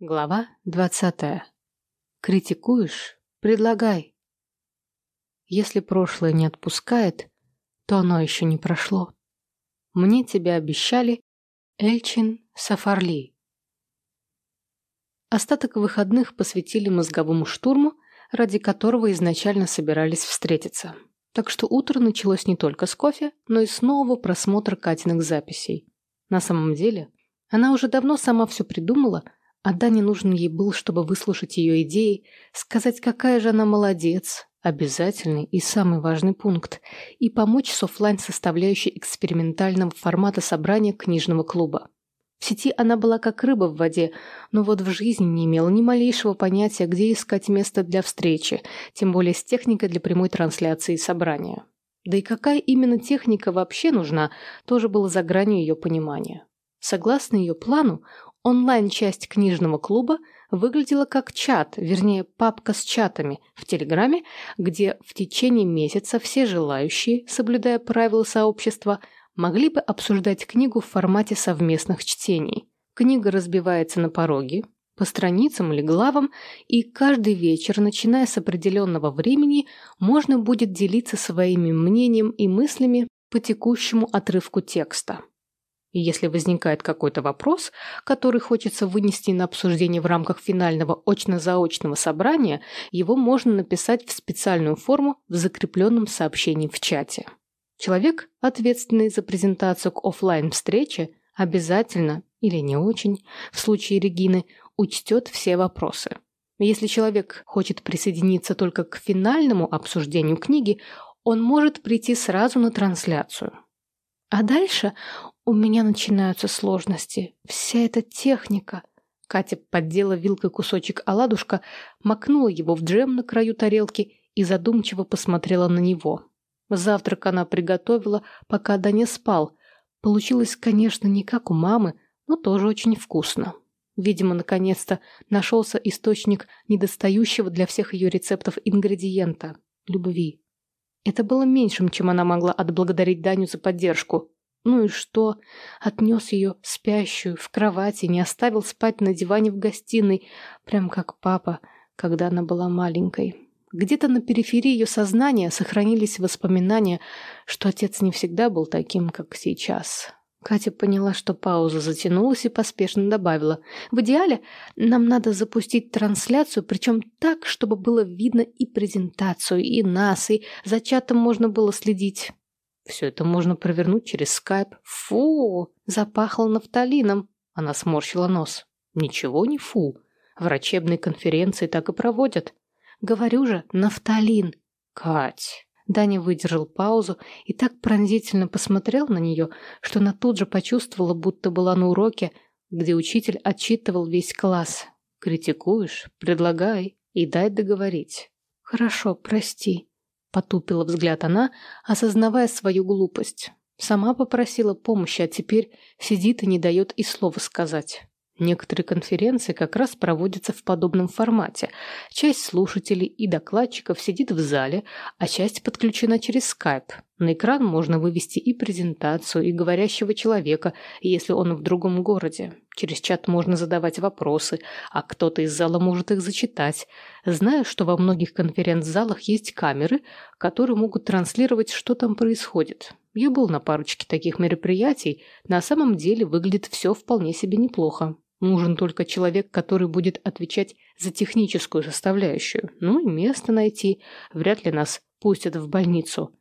Глава двадцатая. Критикуешь? Предлагай. Если прошлое не отпускает, то оно еще не прошло. Мне тебя обещали Эльчин Сафарли. Остаток выходных посвятили мозговому штурму, ради которого изначально собирались встретиться. Так что утро началось не только с кофе, но и с нового просмотра Катиных записей. На самом деле, она уже давно сама все придумала – а Дане нужен ей был, чтобы выслушать ее идеи, сказать, какая же она молодец, обязательный и самый важный пункт, и помочь с офлайн составляющей экспериментального формата собрания книжного клуба. В сети она была как рыба в воде, но вот в жизни не имела ни малейшего понятия, где искать место для встречи, тем более с техникой для прямой трансляции собрания. Да и какая именно техника вообще нужна, тоже было за гранью ее понимания. Согласно ее плану, Онлайн-часть книжного клуба выглядела как чат, вернее, папка с чатами в Телеграме, где в течение месяца все желающие, соблюдая правила сообщества, могли бы обсуждать книгу в формате совместных чтений. Книга разбивается на пороги, по страницам или главам, и каждый вечер, начиная с определенного времени, можно будет делиться своими мнением и мыслями по текущему отрывку текста. И если возникает какой-то вопрос, который хочется вынести на обсуждение в рамках финального очно-заочного собрания, его можно написать в специальную форму в закрепленном сообщении в чате. Человек, ответственный за презентацию к офлайн встрече обязательно, или не очень, в случае Регины, учтет все вопросы. Если человек хочет присоединиться только к финальному обсуждению книги, он может прийти сразу на трансляцию. А дальше у меня начинаются сложности. Вся эта техника. Катя поддела вилкой кусочек оладушка, макнула его в джем на краю тарелки и задумчиво посмотрела на него. Завтрак она приготовила, пока Даня спал. Получилось, конечно, не как у мамы, но тоже очень вкусно. Видимо, наконец-то нашелся источник недостающего для всех ее рецептов ингредиента – любви. Это было меньшим, чем она могла отблагодарить Даню за поддержку. Ну и что? Отнес ее, спящую, в кровати, не оставил спать на диване в гостиной, прям как папа, когда она была маленькой. Где-то на периферии ее сознания сохранились воспоминания, что отец не всегда был таким, как сейчас. Катя поняла, что пауза затянулась и поспешно добавила. «В идеале нам надо запустить трансляцию, причем так, чтобы было видно и презентацию, и нас, и за чатом можно было следить. Все это можно провернуть через скайп. Фу, запахло нафталином. Она сморщила нос. Ничего не фу. Врачебные конференции так и проводят. Говорю же, нафталин. Кать. Даня выдержал паузу и так пронзительно посмотрел на нее, что она тут же почувствовала, будто была на уроке, где учитель отчитывал весь класс. «Критикуешь? Предлагай и дай договорить». «Хорошо, прости», Потупила взгляд она, осознавая свою глупость. Сама попросила помощи, а теперь сидит и не дает и слова сказать. Некоторые конференции как раз проводятся в подобном формате. Часть слушателей и докладчиков сидит в зале, а часть подключена через Skype. На экран можно вывести и презентацию, и говорящего человека, если он в другом городе. Через чат можно задавать вопросы, а кто-то из зала может их зачитать. Знаю, что во многих конференц-залах есть камеры, которые могут транслировать, что там происходит. Я был на парочке таких мероприятий, на самом деле выглядит все вполне себе неплохо. Нужен только человек, который будет отвечать за техническую составляющую. Ну и место найти. Вряд ли нас пустят в больницу.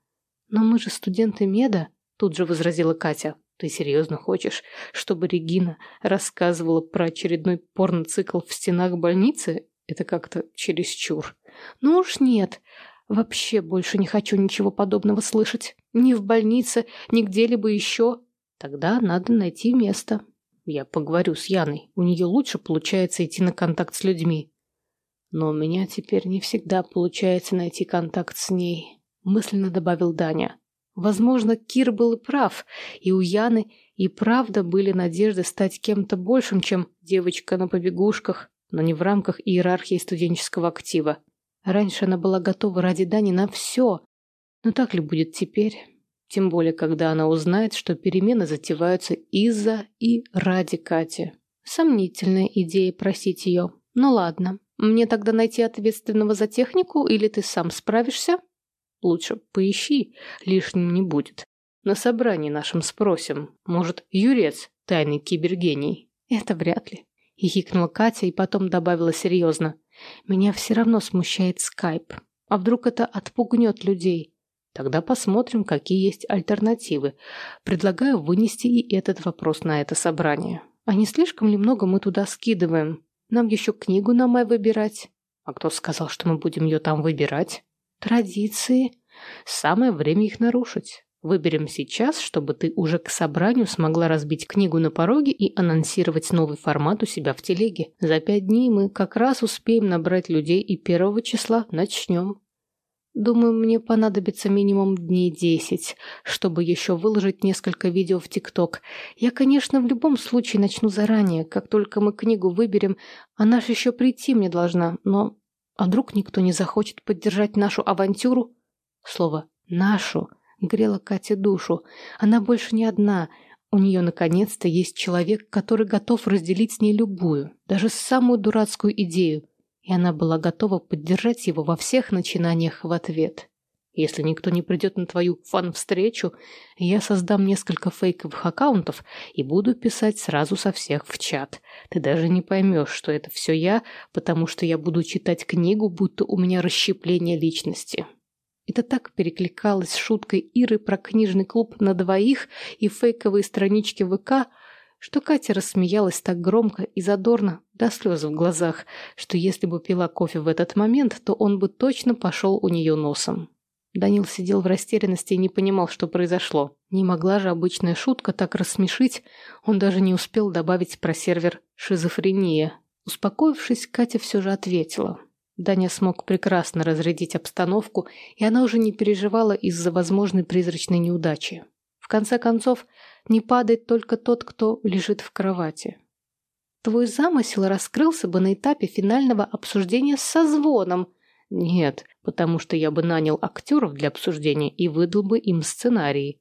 Но мы же студенты меда, тут же возразила Катя. Ты серьезно хочешь, чтобы Регина рассказывала про очередной порноцикл в стенах больницы? Это как-то чересчур. Ну уж нет. Вообще больше не хочу ничего подобного слышать. Ни в больнице, ни где-либо еще. Тогда надо найти место. Я поговорю с Яной. У нее лучше получается идти на контакт с людьми. Но у меня теперь не всегда получается найти контакт с ней, мысленно добавил Даня. Возможно, Кир был и прав, и у Яны и правда были надежды стать кем-то большим, чем девочка на побегушках, но не в рамках иерархии студенческого актива. Раньше она была готова ради Дани на все. Но так ли будет теперь? Тем более, когда она узнает, что перемены затеваются из-за и ради Кати. Сомнительная идея просить ее. Ну ладно, мне тогда найти ответственного за технику или ты сам справишься? Лучше поищи, лишним не будет. На собрании нашем спросим. Может, Юрец, тайный кибергений? Это вряд ли. Хихикнула Катя и потом добавила серьезно. Меня все равно смущает скайп. А вдруг это отпугнет людей? Тогда посмотрим, какие есть альтернативы. Предлагаю вынести и этот вопрос на это собрание. А не слишком ли много мы туда скидываем? Нам еще книгу на май выбирать. А кто сказал, что мы будем ее там выбирать? Традиции. Самое время их нарушить. Выберем сейчас, чтобы ты уже к собранию смогла разбить книгу на пороге и анонсировать новый формат у себя в телеге. За пять дней мы как раз успеем набрать людей и первого числа начнем. Думаю, мне понадобится минимум дней десять, чтобы еще выложить несколько видео в ТикТок. Я, конечно, в любом случае начну заранее, как только мы книгу выберем, она ж еще прийти мне должна, но... А вдруг никто не захочет поддержать нашу авантюру? Слово «нашу» грело Кате душу. Она больше не одна. У нее наконец-то есть человек, который готов разделить с ней любую, даже самую дурацкую идею. И она была готова поддержать его во всех начинаниях в ответ. Если никто не придет на твою фан-встречу, я создам несколько фейковых аккаунтов и буду писать сразу со всех в чат. Ты даже не поймешь, что это все я, потому что я буду читать книгу, будто у меня расщепление личности. Это так перекликалось с шуткой Иры про книжный клуб на двоих и фейковые странички ВК, что Катя рассмеялась так громко и задорно, до слез в глазах, что если бы пила кофе в этот момент, то он бы точно пошел у нее носом. Данил сидел в растерянности и не понимал, что произошло. Не могла же обычная шутка так рассмешить, он даже не успел добавить про сервер «шизофрения». Успокоившись, Катя все же ответила. Даня смог прекрасно разрядить обстановку, и она уже не переживала из-за возможной призрачной неудачи. В конце концов, не падает только тот, кто лежит в кровати. Твой замысел раскрылся бы на этапе финального обсуждения со звоном. Нет, потому что я бы нанял актеров для обсуждения и выдал бы им сценарии.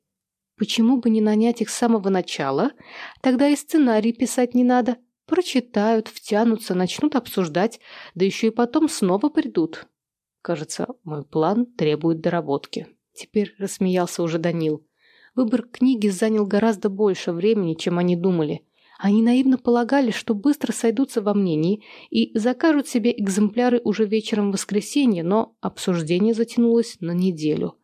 Почему бы не нанять их с самого начала? Тогда и сценарий писать не надо. Прочитают, втянутся, начнут обсуждать, да еще и потом снова придут. Кажется, мой план требует доработки. Теперь рассмеялся уже Данил. Выбор книги занял гораздо больше времени, чем они думали. Они наивно полагали, что быстро сойдутся во мнении и закажут себе экземпляры уже вечером в воскресенье, но обсуждение затянулось на неделю.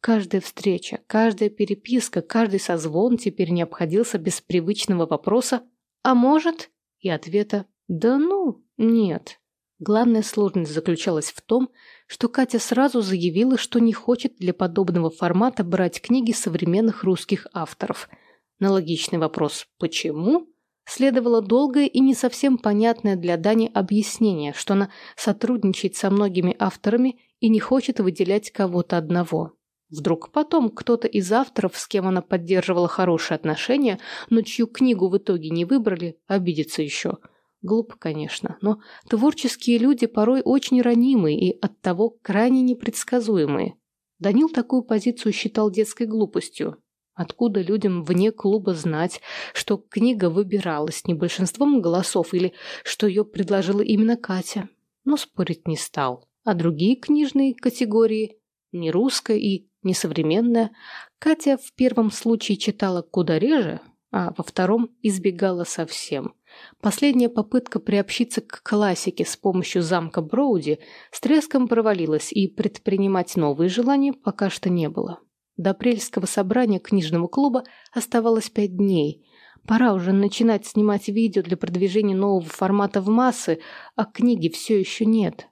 Каждая встреча, каждая переписка, каждый созвон теперь не обходился без привычного вопроса «А может?» и ответа «Да ну, нет». Главная сложность заключалась в том, что Катя сразу заявила, что не хочет для подобного формата брать книги современных русских авторов. На логичный вопрос «почему?» следовало долгое и не совсем понятное для Дани объяснение, что она сотрудничает со многими авторами и не хочет выделять кого-то одного. Вдруг потом кто-то из авторов, с кем она поддерживала хорошие отношения, но чью книгу в итоге не выбрали, обидится еще. Глупо, конечно, но творческие люди порой очень ранимые и оттого крайне непредсказуемые. Данил такую позицию считал детской глупостью. Откуда людям вне клуба знать, что книга выбиралась не большинством голосов или что ее предложила именно Катя? Но спорить не стал. А другие книжные категории, не русская и несовременная, Катя в первом случае читала куда реже, а во втором избегала совсем. Последняя попытка приобщиться к классике с помощью замка Броуди с треском провалилась, и предпринимать новые желания пока что не было. До апрельского собрания книжного клуба оставалось пять дней. Пора уже начинать снимать видео для продвижения нового формата в массы, а книги все еще нет.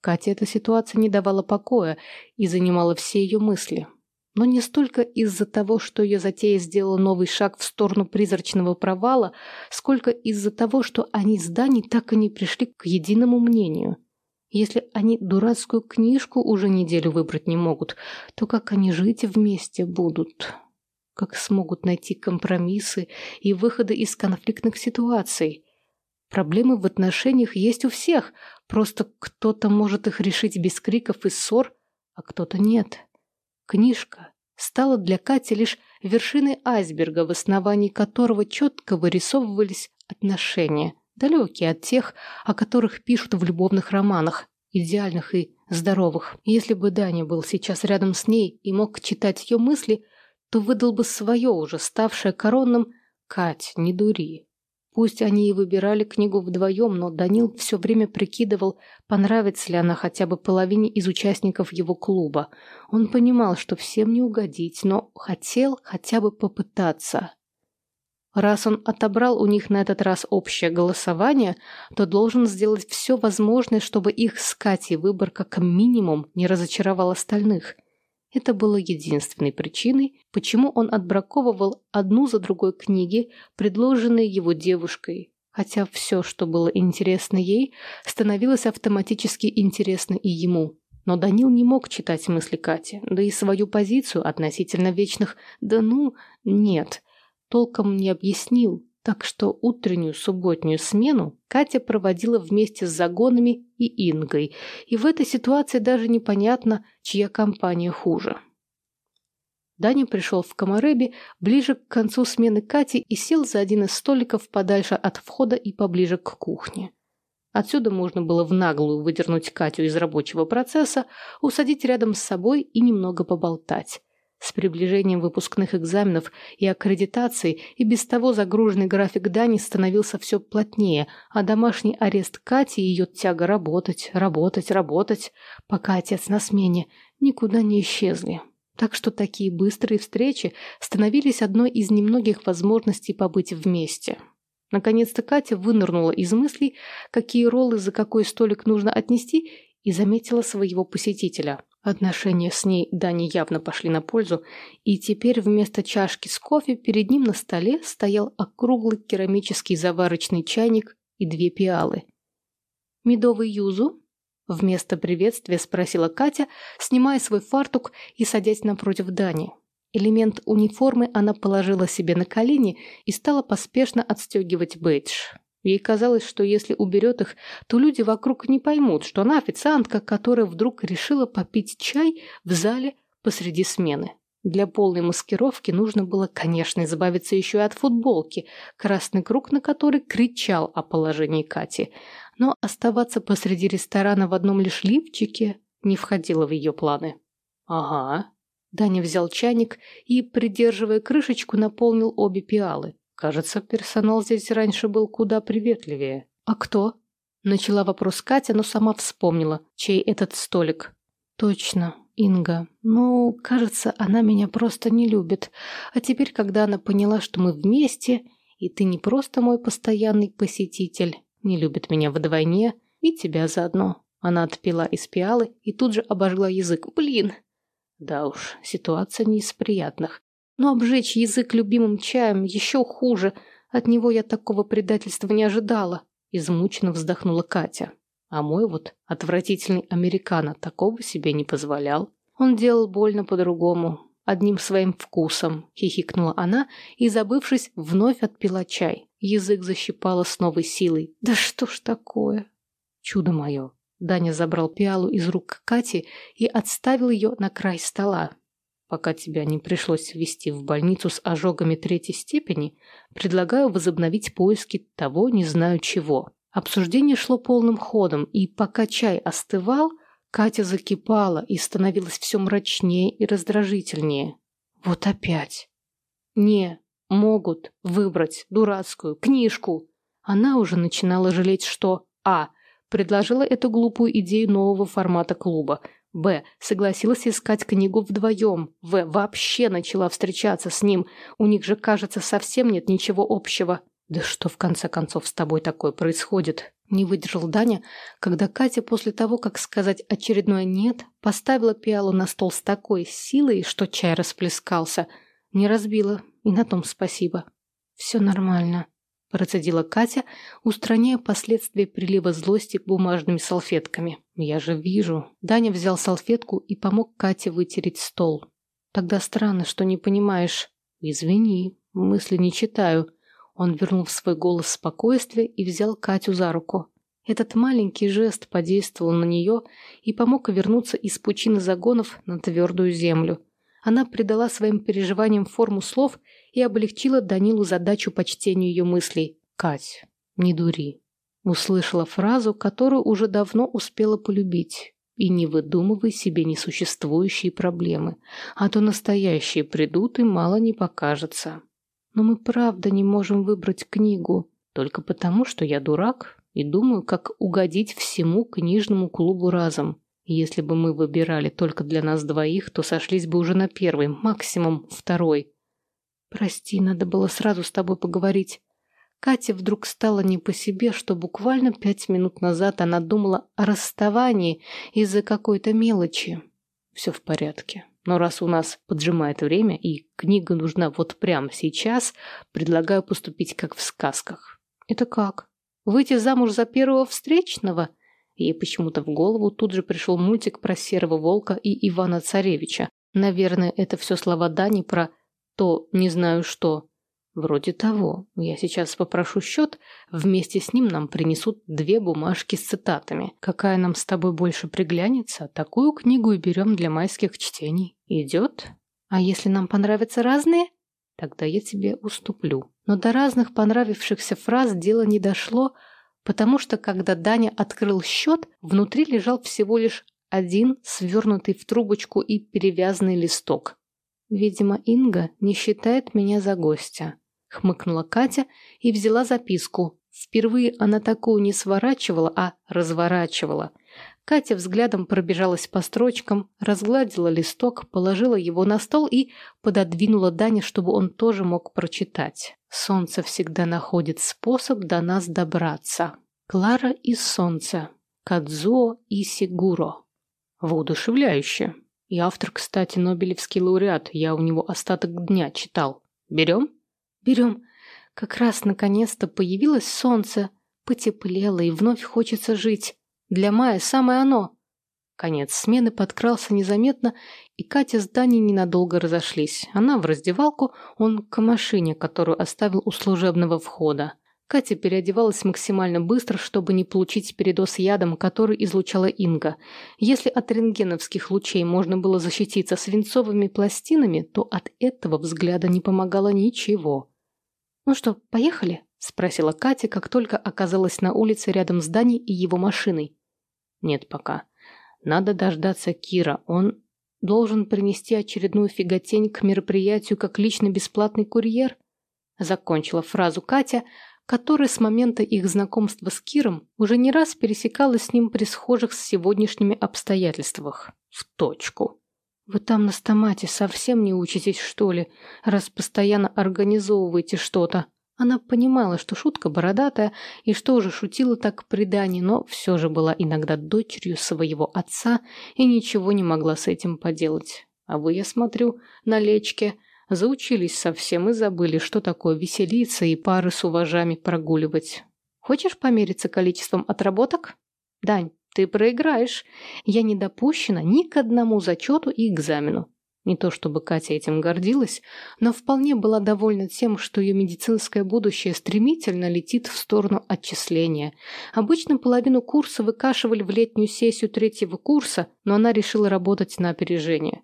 Кате эта ситуация не давала покоя и занимала все ее мысли. Но не столько из-за того, что ее затея сделала новый шаг в сторону призрачного провала, сколько из-за того, что они с Даней так и не пришли к единому мнению. Если они дурацкую книжку уже неделю выбрать не могут, то как они жить вместе будут? Как смогут найти компромиссы и выходы из конфликтных ситуаций? Проблемы в отношениях есть у всех, просто кто-то может их решить без криков и ссор, а кто-то нет. Книжка стала для Кати лишь вершиной айсберга, в основании которого четко вырисовывались отношения, далекие от тех, о которых пишут в любовных романах, идеальных и здоровых. Если бы Даня был сейчас рядом с ней и мог читать ее мысли, то выдал бы свое уже, ставшее коронным «Кать, не дури». Пусть они и выбирали книгу вдвоем, но Данил все время прикидывал, понравится ли она хотя бы половине из участников его клуба. Он понимал, что всем не угодить, но хотел хотя бы попытаться. Раз он отобрал у них на этот раз общее голосование, то должен сделать все возможное, чтобы их с Катей выбор как минимум не разочаровал остальных. Это было единственной причиной, почему он отбраковывал одну за другой книги, предложенные его девушкой, хотя все, что было интересно ей, становилось автоматически интересно и ему. Но Данил не мог читать мысли Кати, да и свою позицию относительно вечных «да ну, нет», толком не объяснил, так что утреннюю субботнюю смену Катя проводила вместе с Загонами и Ингой, и в этой ситуации даже непонятно, чья компания хуже. Даня пришел в Комареби ближе к концу смены Кати и сел за один из столиков подальше от входа и поближе к кухне. Отсюда можно было в наглую выдернуть Катю из рабочего процесса, усадить рядом с собой и немного поболтать. С приближением выпускных экзаменов и аккредитации и без того загруженный график Дани становился все плотнее, а домашний арест Кати и ее тяга работать, работать, работать, пока отец на смене, никуда не исчезли. Так что такие быстрые встречи становились одной из немногих возможностей побыть вместе. Наконец-то Катя вынырнула из мыслей, какие роллы за какой столик нужно отнести, и заметила своего посетителя. Отношения с ней Дани явно пошли на пользу, и теперь вместо чашки с кофе перед ним на столе стоял округлый керамический заварочный чайник и две пиалы. «Медовый юзу?» Вместо приветствия спросила Катя, снимая свой фартук и садясь напротив Дани. Элемент униформы она положила себе на колени и стала поспешно отстегивать бейдж. Ей казалось, что если уберет их, то люди вокруг не поймут, что она официантка, которая вдруг решила попить чай в зале посреди смены. Для полной маскировки нужно было, конечно, избавиться еще и от футболки, красный круг на которой кричал о положении Кати. Но оставаться посреди ресторана в одном лишь лифчике не входило в ее планы. «Ага». Даня взял чайник и, придерживая крышечку, наполнил обе пиалы. Кажется, персонал здесь раньше был куда приветливее. А кто? Начала вопрос Катя, но сама вспомнила, чей этот столик. Точно, Инга. Ну, кажется, она меня просто не любит. А теперь, когда она поняла, что мы вместе, и ты не просто мой постоянный посетитель, не любит меня вдвойне, и тебя заодно. Она отпила из пиалы и тут же обожгла язык. Блин! Да уж, ситуация не из приятных. Но обжечь язык любимым чаем еще хуже. От него я такого предательства не ожидала. Измученно вздохнула Катя. А мой вот отвратительный американо такого себе не позволял. Он делал больно по-другому, одним своим вкусом, хихикнула она и, забывшись, вновь отпила чай. Язык защипала с новой силой. Да что ж такое? Чудо мое. Даня забрал пиалу из рук Кати и отставил ее на край стола. Пока тебя не пришлось ввести в больницу с ожогами третьей степени, предлагаю возобновить поиски того не знаю чего. Обсуждение шло полным ходом, и пока чай остывал, Катя закипала и становилась все мрачнее и раздражительнее. Вот опять. Не, могут выбрать дурацкую книжку. Она уже начинала жалеть, что А. Предложила эту глупую идею нового формата клуба – Б. Согласилась искать книгу вдвоем. В. Вообще начала встречаться с ним. У них же, кажется, совсем нет ничего общего. Да что в конце концов с тобой такое происходит? Не выдержал Даня, когда Катя после того, как сказать очередное «нет», поставила пиалу на стол с такой силой, что чай расплескался. Не разбила, и на том спасибо. Все нормально. Процедила Катя, устраняя последствия прилива злости бумажными салфетками. «Я же вижу». Даня взял салфетку и помог Кате вытереть стол. «Тогда странно, что не понимаешь». «Извини, мысли не читаю». Он вернул в свой голос спокойствие и взял Катю за руку. Этот маленький жест подействовал на нее и помог вернуться из пучины загонов на твердую землю. Она придала своим переживаниям форму слов и облегчила Данилу задачу по чтению ее мыслей. «Кать, не дури», услышала фразу, которую уже давно успела полюбить. И не выдумывай себе несуществующие проблемы, а то настоящие придут и мало не покажется. Но мы правда не можем выбрать книгу, только потому, что я дурак и думаю, как угодить всему книжному клубу разом. Если бы мы выбирали только для нас двоих, то сошлись бы уже на первой, максимум второй. Прости, надо было сразу с тобой поговорить. Кате вдруг стало не по себе, что буквально пять минут назад она думала о расставании из-за какой-то мелочи. Все в порядке. Но раз у нас поджимает время и книга нужна вот прямо сейчас, предлагаю поступить как в сказках. Это как? Выйти замуж за первого встречного? Ей почему-то в голову тут же пришел мультик про Серого Волка и Ивана Царевича. Наверное, это все слова Дани про «то не знаю что». Вроде того. Я сейчас попрошу счет, вместе с ним нам принесут две бумажки с цитатами. Какая нам с тобой больше приглянется, такую книгу и берем для майских чтений. Идет? А если нам понравятся разные? Тогда я тебе уступлю. Но до разных понравившихся фраз дело не дошло, потому что, когда Даня открыл счет, внутри лежал всего лишь один свернутый в трубочку и перевязанный листок. Видимо, Инга не считает меня за гостя хмыкнула Катя и взяла записку. Впервые она такую не сворачивала, а разворачивала. Катя взглядом пробежалась по строчкам, разгладила листок, положила его на стол и пододвинула Дане, чтобы он тоже мог прочитать. «Солнце всегда находит способ до нас добраться. Клара и солнце. Кадзуо и Сигуро». Воодушевляюще. И автор, кстати, Нобелевский лауреат. Я у него остаток дня читал. Берем? Берем. Как раз наконец-то появилось солнце, потеплело и вновь хочется жить. Для мая самое оно. Конец смены подкрался незаметно, и Катя с Даней ненадолго разошлись. Она в раздевалку, он к машине, которую оставил у служебного входа. Катя переодевалась максимально быстро, чтобы не получить передоз ядом, который излучала Инга. Если от рентгеновских лучей можно было защититься свинцовыми пластинами, то от этого взгляда не помогало ничего. «Ну что, поехали?» – спросила Катя, как только оказалась на улице рядом с Даней и его машиной. «Нет пока. Надо дождаться Кира. Он должен принести очередную фиготень к мероприятию как лично бесплатный курьер?» Закончила фразу Катя, которая с момента их знакомства с Киром уже не раз пересекалась с ним при схожих с сегодняшними обстоятельствах. В точку. Вы там на стомате совсем не учитесь, что ли, раз постоянно организовываете что-то? Она понимала, что шутка бородатая, и что уже шутила так при Дане, но все же была иногда дочерью своего отца и ничего не могла с этим поделать. А вы, я смотрю, на лечке заучились совсем и забыли, что такое веселиться и пары с уважами прогуливать. Хочешь помериться количеством отработок? Дань, ты проиграешь. Я не допущена ни к одному зачету и экзамену. Не то чтобы Катя этим гордилась, но вполне была довольна тем, что ее медицинское будущее стремительно летит в сторону отчисления. Обычно половину курса выкашивали в летнюю сессию третьего курса, но она решила работать на опережение.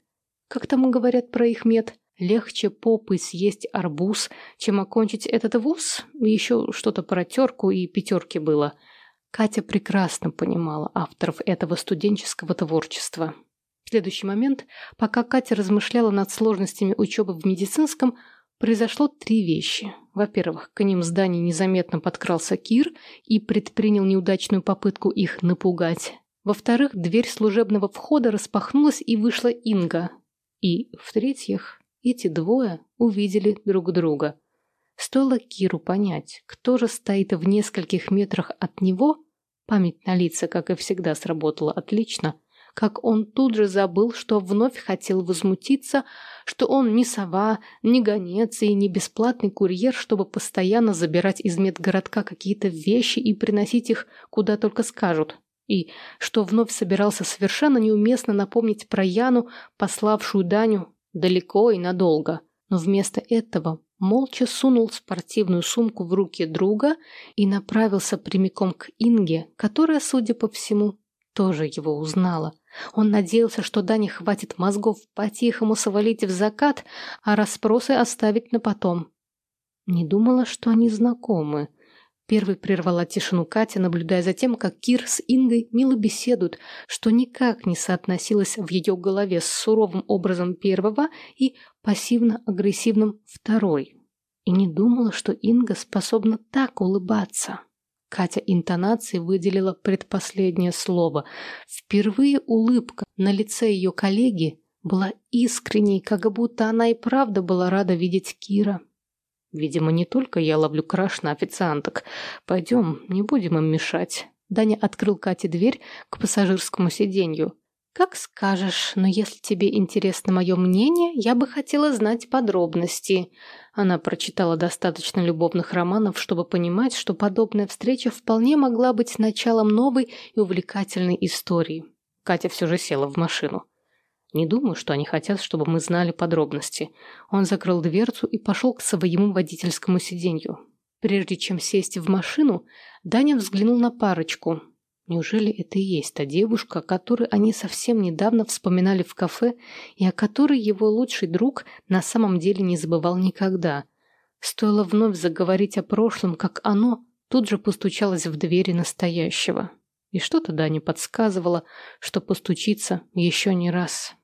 Как там говорят про их мед? Легче попы съесть арбуз, чем окончить этот вуз? Еще что-то про терку и пятерки было – Катя прекрасно понимала авторов этого студенческого творчества. В следующий момент, пока Катя размышляла над сложностями учебы в медицинском, произошло три вещи. Во-первых, к ним зданию незаметно подкрался Кир и предпринял неудачную попытку их напугать. Во-вторых, дверь служебного входа распахнулась и вышла Инга. И, в-третьих, эти двое увидели друг друга – Стоило Киру понять, кто же стоит в нескольких метрах от него, память на лица, как и всегда, сработала отлично, как он тут же забыл, что вновь хотел возмутиться, что он не сова, не гонец и не бесплатный курьер, чтобы постоянно забирать из медгородка какие-то вещи и приносить их куда только скажут, и что вновь собирался совершенно неуместно напомнить про Яну, пославшую Даню далеко и надолго. Но вместо этого молча сунул спортивную сумку в руки друга и направился прямиком к Инге, которая, судя по всему, тоже его узнала. Он надеялся, что Дане хватит мозгов по-тихому свалить в закат, а расспросы оставить на потом. Не думала, что они знакомы. Первой прервала тишину Катя, наблюдая за тем, как Кир с Ингой мило беседуют, что никак не соотносилось в ее голове с суровым образом первого и пассивно-агрессивным второй. И не думала, что Инга способна так улыбаться. Катя интонацией выделила предпоследнее слово. Впервые улыбка на лице ее коллеги была искренней, как будто она и правда была рада видеть Кира. Видимо, не только я ловлю краш на официанток. Пойдем, не будем им мешать. Даня открыл Кате дверь к пассажирскому сиденью. «Как скажешь, но если тебе интересно мое мнение, я бы хотела знать подробности». Она прочитала достаточно любовных романов, чтобы понимать, что подобная встреча вполне могла быть началом новой и увлекательной истории. Катя все же села в машину. Не думаю, что они хотят, чтобы мы знали подробности. Он закрыл дверцу и пошел к своему водительскому сиденью. Прежде чем сесть в машину, Даня взглянул на парочку. Неужели это и есть та девушка, о которой они совсем недавно вспоминали в кафе и о которой его лучший друг на самом деле не забывал никогда? Стоило вновь заговорить о прошлом, как оно тут же постучалось в двери настоящего. И что-то Даня подсказывало, что постучится еще не раз.